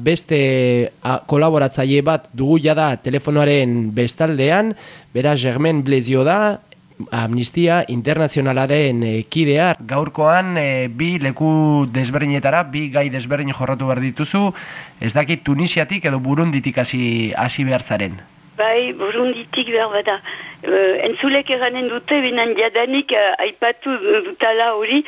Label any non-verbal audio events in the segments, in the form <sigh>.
Beste kolaboratzaile bat dugu jada telefonoaren bestaldean, bera Germen Blezio da, Amnistia Internazionalaren e, kidea. Gaurkoan e, bi leku desberdinetara, bi gai desberdin jorratu behar dituzu, ez dakit Tunisiatik edo Burunditik hasi behar zaren. Bai, Burunditik behar bada. Uh, entzulek eranen dute, binan jadanik uh, aipatu dutala hori,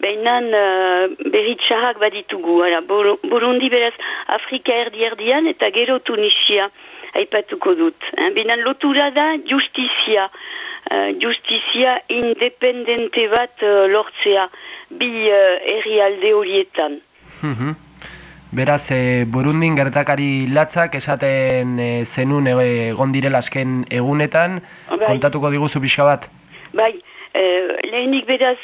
behinan uh, berritxarrak baditugu. Ara, Burundi beraz Afrika erdi erdian eta gero Tunisia aipatuko dut. Binan lotura da justizia. Uh, justizia independente bat uh, lortzea bi uh, herrialde horietan. Mm Beraz, e, Burundin gertakari latzak esaten e, zenun egon direla azken egunetan, bai. kontatuko diguzu pixka bat? Bai, e, lehenik beraz,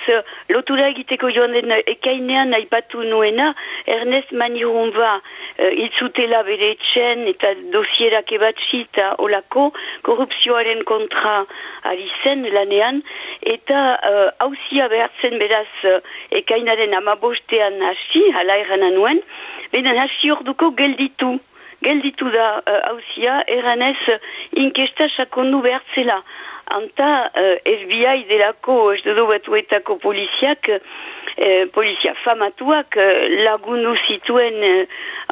lotura egiteko joan den ekainean aipatu nuena, Ernest Manirumba e, itzutela bere etxen eta dosierak ebatzi eta olako korrupzioaren kontra ari zen lanean, eta hausia uh, behartzen beraz ekainaren amabostean hasi, hala erranan nuen, Benen hasi orduko gelditu. Gelditu da hausia, uh, eranez inkesta sakondu behartzela. Anta uh, FBI delako, ez dudu batuetako poliziak, uh, polizia famatuak uh, lagundu zituen uh,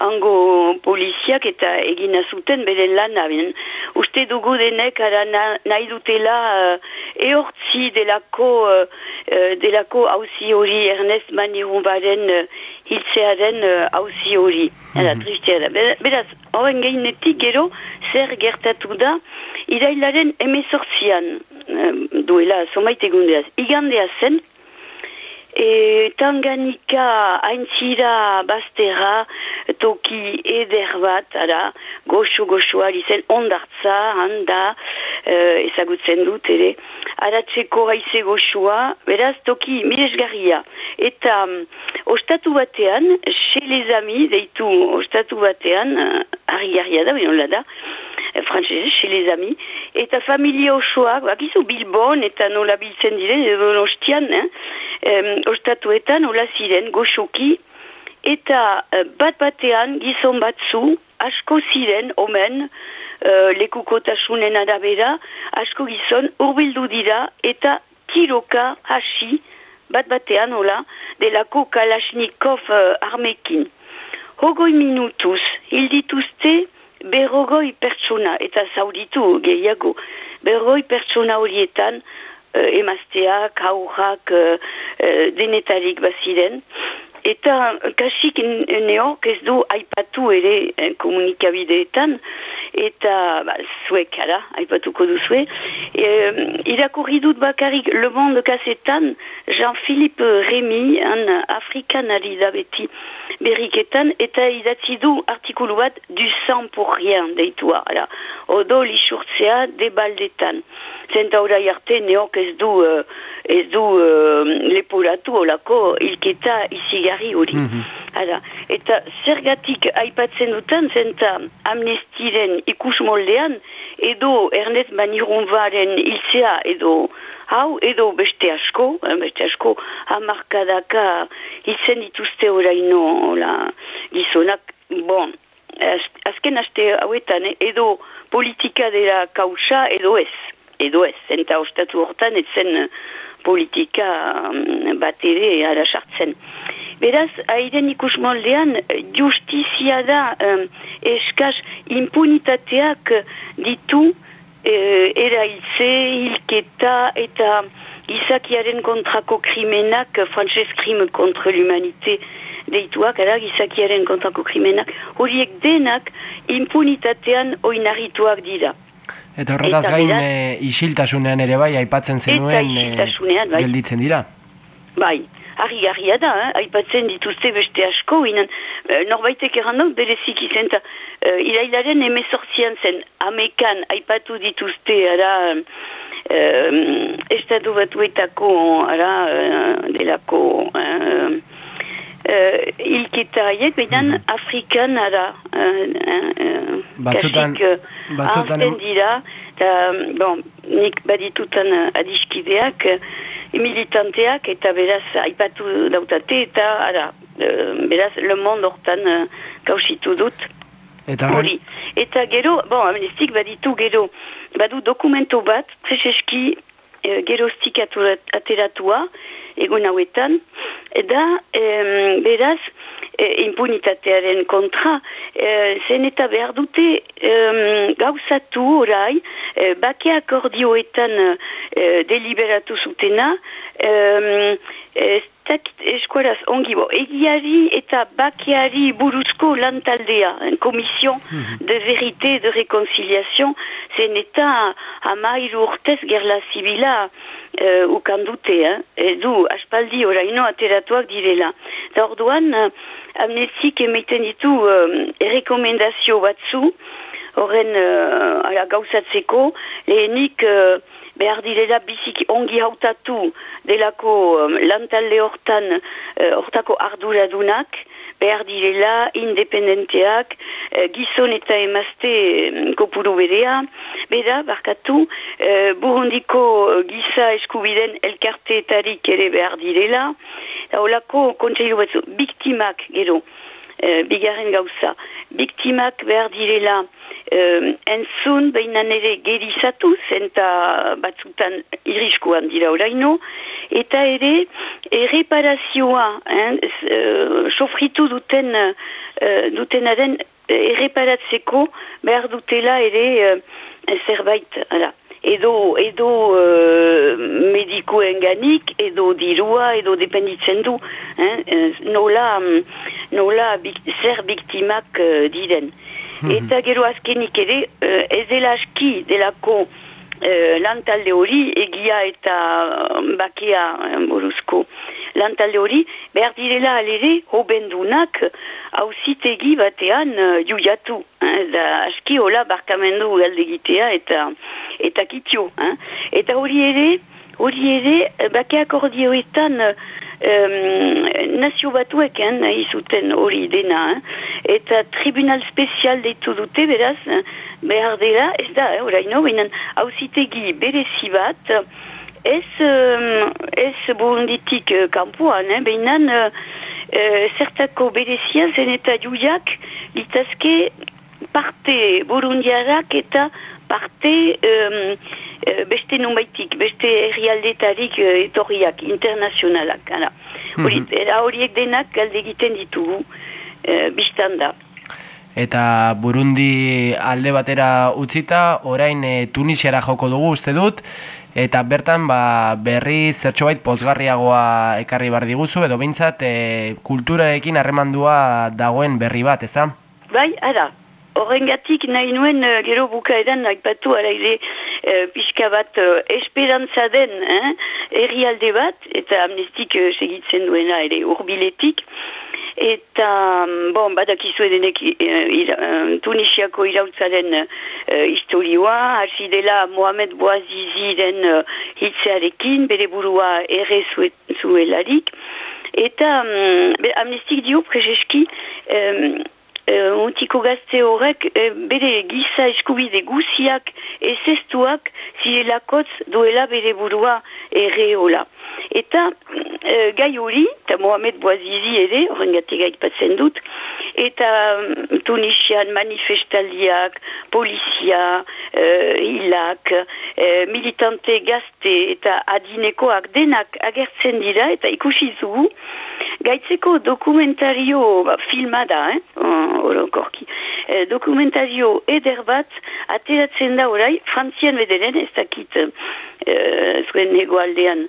ango poliziak eta egina zuten bere lan abien. Uste dugu denek ara nahi dutela uh, eortzi delako, uh, delako hausi hori Ernest Manirumbaren uh, hiltzearen hauzi hori. Mm -hmm. Beraz, horren gainetik gero, zer gertatu da, irailaren emezortzian duela, somait egundeaz, igandea zen, E, tanganika haintzira baztera toki eder bat, ara, goxo goxoa zen ondartza, handa, e, ezagutzen dut ere, aratzeko haize goxoa, beraz toki miresgarria. Eta um, ostatu batean, xelezami, deitu ostatu batean, uh, harri da, binola da, eh, frantzese, xelezami, eta familia osoak, bakizu Bilbon, eta nola biltzen diren, edo nostian, eh? um, ostatuetan hola ziren goxoki eta uh, bat batean gizon batzu asko ziren omen uh, lekukotasunen arabera asko gizon urbildu dira eta tiroka hasi bat batean hola delako kalashnikov uh, armekin hogoi minutuz hildituzte berrogoi pertsona eta zauritu gehiago berrogoi pertsona horietan uh, emazteak, aurrak, uh, uh, denetarik baziren. Eta kasik neok ez du aipatu ere eh, komunikabideetan, eta ba, zuek ara, aipatuko duzue. E, irakurri dut bakarrik Le Monde kasetan, Jean-Philippe Rémy, an Afrikan ari da beti berriketan, eta idatzi du artikulu bat du sang pour rien deitua. Ara, odo lisurtzea debaldetan zenta orai arte neok ez du uh, ez du uh, lepuratu olako ilketa izigarri hori. Mm -hmm. Eta zergatik aipatzen dutan zenta amnestiren ikus moldean edo Ernest Manirunvaren iltzea edo hau edo beste asko, eh, beste asko hamarkadaka hiltzen dituzte oraino la, gizonak, bon, azken aste hauetan edo politika dela kausa edo ez edo ez, zenta ostatu hortan ez zen eh, politika um, bat ere ara sartzen. Beraz, airen ikus moldean, justizia da um, eskaz impunitateak ditu uh, erailtze, hilketa eta gizakiaren kontrako krimenak, frantzes krime kontra l'humanite deituak, ara gizakiaren kontrako krimenak, horiek denak impunitatean oinarrituak dira. Eta horretaz gain e, isiltasunean ere bai, aipatzen zenuen e, gelditzen dira. Bai, harri garria da, eh? aipatzen dituzte beste asko, inan, e, norbaitek errandok berezik izan, e, irailaren emezortzian zen, amekan aipatu dituzte, ara, e, estatu batuetako, ara, delako, uh, ilketa haiek, behinan mm. Afrikan ara uh, uh, batzutan, batzutan dira, eta, bon, nik baditutan adiskideak, militanteak, eta beraz, aipatu dautate, eta ara, beraz, Le Monde hortan uh, kausitu dut. Eta hori. Eta gero, bon, amnestik baditu gero, badu dokumento bat, preseski uh, geroztik ateratua, egun hauetan, eta um, beraz, e, impunitatearen kontra, e, zen eta behar dute um, gauzatu orai, e, bake akordioetan e, deliberatu zutena, um, eskuaraz ongi bo, egiari eta bakeari buruzko lantaldea, komision mhm. de verite de rekonciliazio, zen eta amairu urtez gerla zibila uh, ukandute, eh? edu aspaldi oraino ateratuak direla. Da orduan, uh, amnestik emaiten ditu uh, errekomendazio batzu, horren uh, gauzatzeko, lehenik... Uh, behar direla biziki ongi hautatu delako um, lantalde hortan uh, hortako arduradunak, behar direla independenteak, uh, gizon eta emazte um, kopuru berea, bera, barkatu, uh, burundiko uh, giza eskubiden elkarteetarik ere behar direla, eta holako kontseilu batzu, biktimak gero, uh, bigarren gauza, biktimak behar direla, uh, entzun behinan ere gerizatu, zenta batzutan iriskuan dira oraino, eta ere erreparazioa, uh, sofritu duten uh, dutenaren erreparatzeko behar dutela ere uh, zerbait, ala. Edo, edo uh, medikoen ganik, edo dirua, edo dependitzen du, eh? nola, nola bik, zer biktimak uh, diren. Mhm. Eta gero azkenik ere, uh, ez dela aski delako uh, lantalde hori, egia eta um, bakea um, buruzko lantalde hori, behar direla alere, hobendunak hausitegi batean uh, juiatu. Da aski hola barkamendu galdegitea eta eta kitio. Eta hori ere, hori ere, bakeak ordioetan um, nazio batueken nahi zuten hori dena, eh? eta tribunal spezial deitu dute, beraz, behar dela, ez da, eh, oraino, binen, hausitegi berezi bat, ez, um, ez burunditik uh, kampuan, eh? uh, uh, zertako berezia zen eta juiak, litazke parte burundiarak eta parte um, beste numaitik, beste herrialdetarik uh, etorriak, internazionalak. Hori, mm -hmm. horiek denak galde egiten ditugu, uh, biztan da. Eta Burundi alde batera utzita, orain e, Tunisiara joko dugu uste dut, eta bertan ba, berri zertxo bait pozgarriagoa ekarri bar diguzu, edo bintzat e, kulturarekin harremandua dagoen berri bat, ez da? Bai, ara, horrengatik nahi nuen uh, gero bukaeran naipatu araile uh, pixka bat uh, esperantza den eh, errialde bat eta amnestik uh, segitzen duena ere urbiletik eta mm, bon, badakizu edenek uh, Tunisiako irautzaren uh, historioa, hasi dela Mohamed Boazizi den uh, hitzearekin, bere burua erre zuelarik. Eta um, amnestik dio prezeski um, uh, untiko gazte horrek uh, bere giza eskubide guziak ezestuak zirelakotz duela bere burua erreola. Eta uh, gai hori, eta Mohamed Boazizi ere, horrengatik gaipatzen dut, eta um, Tunisian manifestaldiak, polizia, uh, hilak, uh, militante gazte eta adinekoak denak agertzen dira eta ikusi zugu, Gaitzeko dokumentario ba, filmada, eh? orokorki. E, dokumentario eder bat ateratzen da orai, frantzian bederen ez dakit e, zuen egoaldean,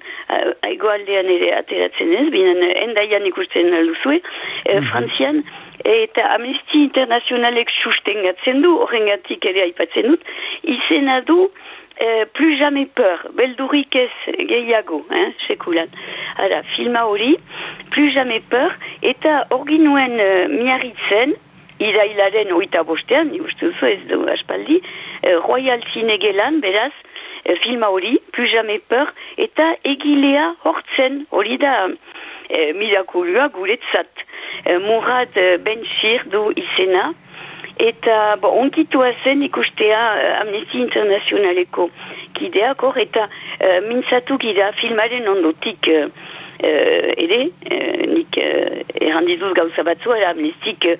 egoaldean ere ateratzen ez, binen endaian ikusten luzue, e, mhm. frantzian, eta Amnesty Internationalek sustengatzen du, horrengatik ere aipatzen dut, izena du, Euh, plus jamais peur, beldurik ez gehiago, hein, sekulan. Hala, filma hori, plus jamais peur, eta hori nuen uh, miarritzen, irailaren oita bostean, ni uste duzu ez du aspaldi, uh, Royal Cinegelan, beraz, uh, filma hori, plus jamais peur, eta egilea hortzen, hori da uh, mirakulua guretzat. Uh, Murad Benshir du izena, eta bo, onkitua zen ikustea uh, Amnesty Internationaleko kideak hor, eta uh, mintzatu gira filmaren ondotik uh, uh, ere, uh, nik uh, errandizuz gauza batzu, era amnestik uh,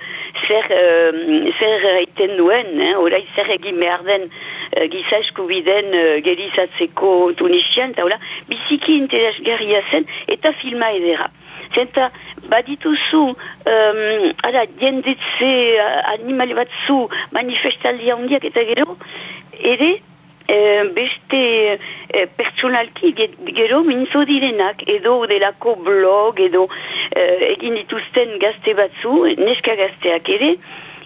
zer, uh, zer egiten duen, eh? orai zer egin behar den uh, giza eskubiden uh, gerizatzeko tunisian, eta hola, biziki interesgarria zen, eta filma edera. Zenta, badituzu, um, ara, jendetze animali batzu manifestaldia hundiak eta gero, ere, e, beste e, pertsonalki gero mintzo direnak edo delako blog edo e, egin dituzten gazte batzu, neska gazteak ere,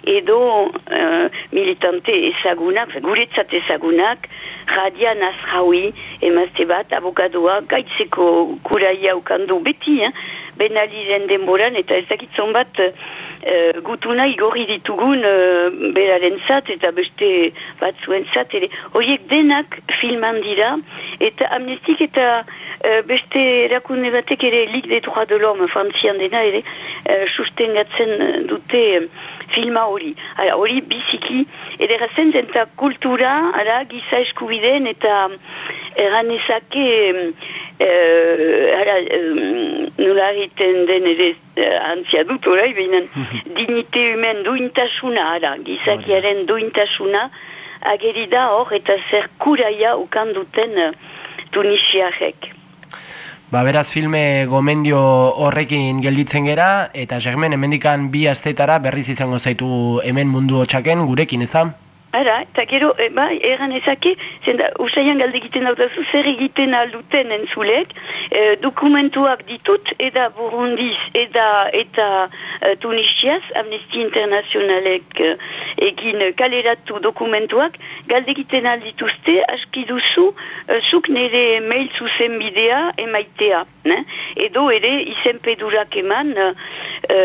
edo uh, militante ezagunak, guretzat ezagunak, Radia Nasraoui, emazte bat, abokadoa, gaitzeko kuraia ukandu beti, eh? Benalizen denboran, eta ezakitzon bat, uh, gutuna igorri ditugun uh, beraren zat eta beste bat zuen zat ere. Horiek denak filman dira eta amnestik eta uh, beste erakunde batek ere lik de droit de l'homme frantzian dena ere uh, sustengatzen dute filma hori. Hori biziki edera zen zenta kultura ara, giza eskubideen eta erranezake uh, ara, um, nula egiten den ere uh, antzia dut orai, behinan <laughs> dignite humen duintasuna, ara, gizakiaren duintasuna, ageri da hor eta zer kuraia ukan duten uh, tunisiarek. Ba, beraz filme gomendio horrekin gelditzen gera, eta Germen, hemendikan bi astetara berriz izango zaitu hemen mundu hotxaken gurekin, ez da? Ara, eta gero, e, ba, erran ezake, zenda, usaian galde egiten dautazu, zer egiten alduten entzulek, e, dokumentuak ditut, eda Burundiz, eda eta e, Tunisiaz, Amnesty Internationalek e, egin kaleratu dokumentuak, galde egiten aldituzte, aski duzu, e, zuk nire mail zuzen bidea emaitea. Ne? Edo ere, izen pedurak eman, e,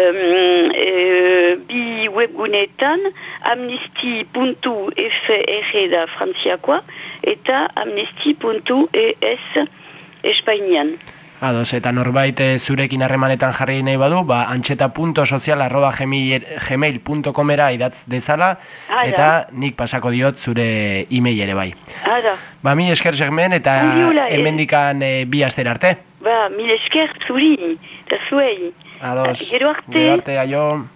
bi webgunetan, amnesty.fr da frantziakoa, eta amnesty.es espainian. Ados, eta norbait eh, zurekin harremanetan jarri nahi badu, ba, antxeta.sozial arroba gmail.comera idatz dezala, eta nik pasako diot zure e-mail ere bai. Ara. Ba, mi esker segmen, eta hemendikan e, bi aster arte. Ba, mi esker zuri, eta zuei. Ados, gero arte. Gero arte, aio.